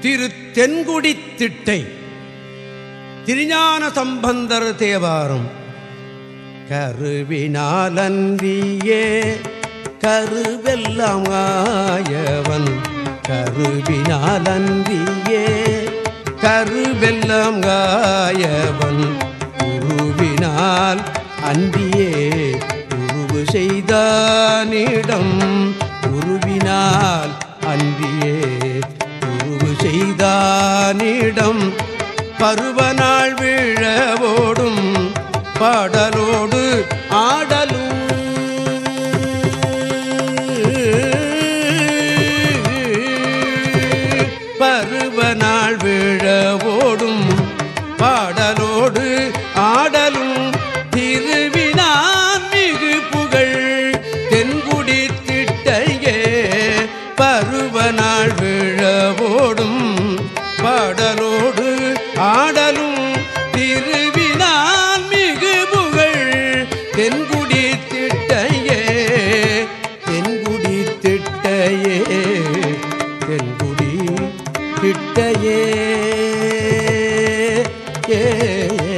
திரு தென்குடி திட்டை. திருஞான சம்பந்தர் தேவாரம். கருவினாலன்றியே கருவெல்லாம் ஆயவன். கருவினாலன்றியே கருவெல்லாம் ஆயவன். உருவினால் அன்றியே உருவு செய்தானிடம். உருவினால் அன்றியே செய்தானிடம் பருவநாள் விழவோடும் பாடலோடு ஆடலும் பருவநாள் விழவோடும் பாடலோடு ஆடலும் ஆடலும் திருவினான் மிகு புகழ். தென்குடி திட்டையே தென்குடி திட்டையே தென்குடி திட்டையே. ஏ.